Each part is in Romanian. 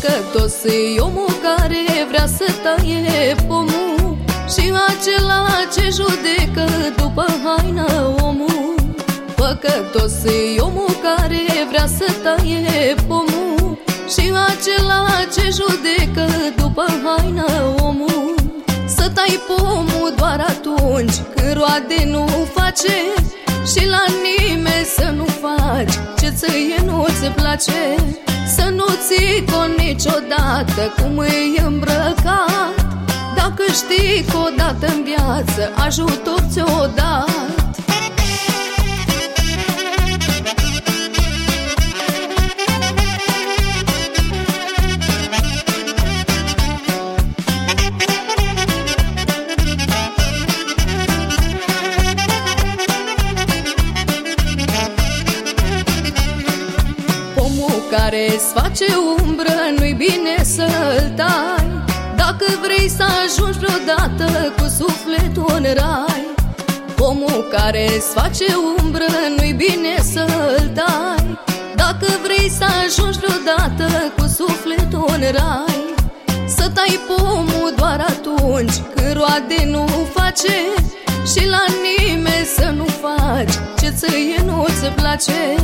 Păcătos e omul care vrea să taie pomul. Și acela ce judecă după haină omul. Păcătos e omul care vrea să taie pomul. Și acela ce judecă după haină omul. Să tai pomul doar atunci când roade nu face. Și la nimeni să nu faci ce ție nu-ți place să nu ții con niciodată cum e îmbrăcat. Dacă știi că odată în viață ajutor ți-o dat care-ți face umbră Nu-i bine să-l tai. Dacă vrei să ajungi vreodată Cu sufletul în rai Omul care-ți face umbră Nu-i bine să-l tai. Dacă vrei să ajungi vreodată Cu sufletul în rai Să tai pomul doar atunci Când roade nu face. Și la nimeni să nu faci Ce ție nu-ți place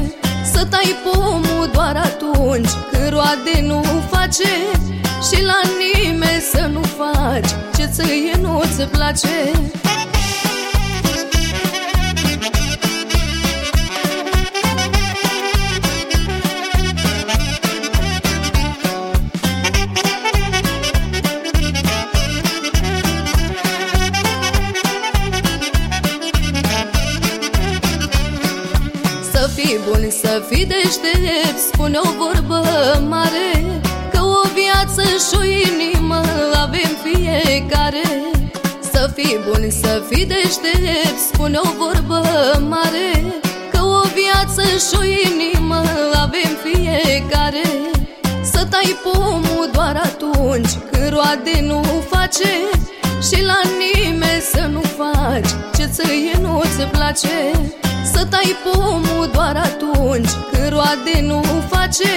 să tai pomul doar atunci Când roade nu face. Și la nimeni să nu faci Ce ție nu-ți place fii bun, să fii deștept Spune o vorbă mare Că o viață și o inimă avem fiecare. Să fii bun, să fii deștept Spune o vorbă mare Că o viață și o inimă avem fiecare. Să tai pomul doar atunci Când roade nu face Și la nimeni să nu faci Ce ție nu-ți place să tai pomul doar atunci Când roade nu face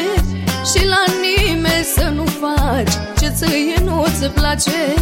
Și la nimeni să nu faci Ce ție nu-ți place